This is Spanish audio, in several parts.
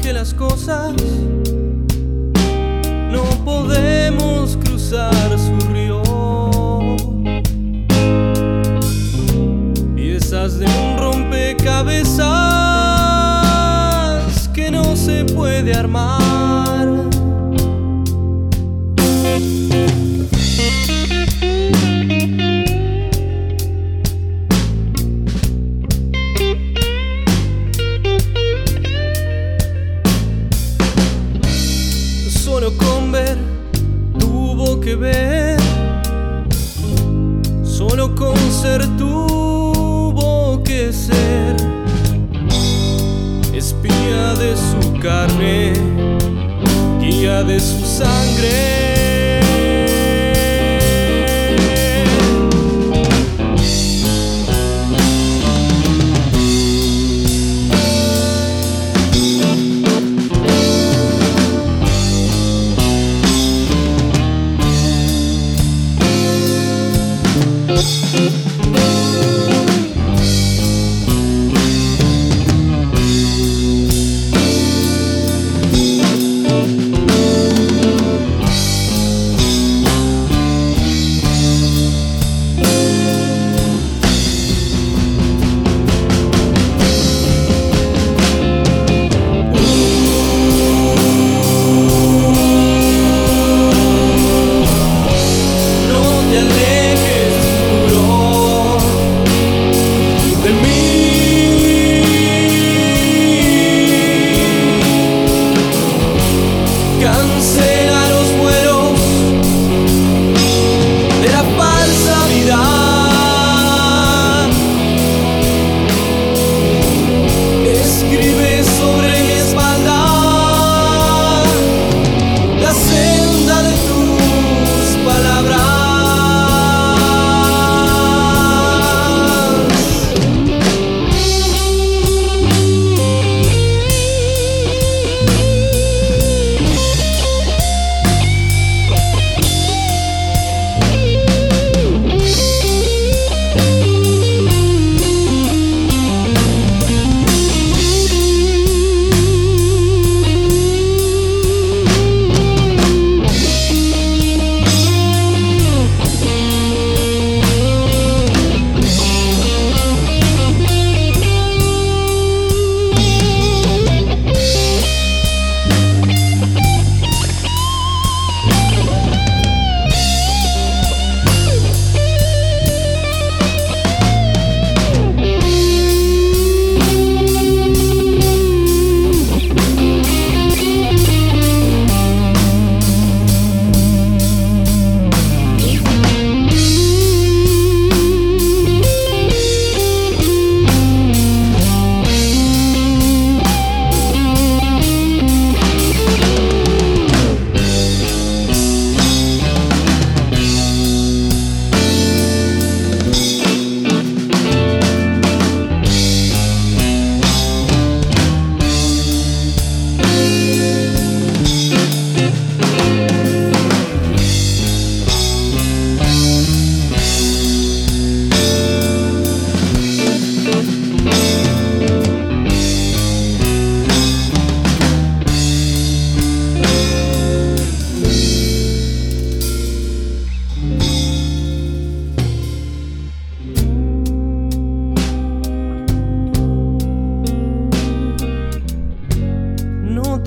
dije las cosas. No podemos cruzar su río. Piezas de un rompecabezas que no se puede armar. Tuvo que ver, solo con ser tuvo que ser espía de su carne, guía de su sangre.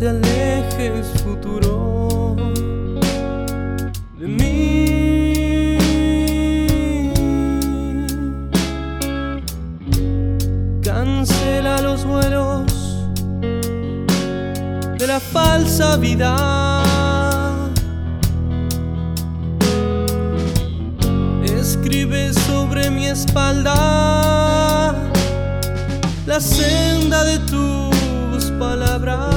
Te alejes, futuro, de mí. Cancela los vuelos de la falsa vida. Escribe sobre mi espalda la senda de tus palabras.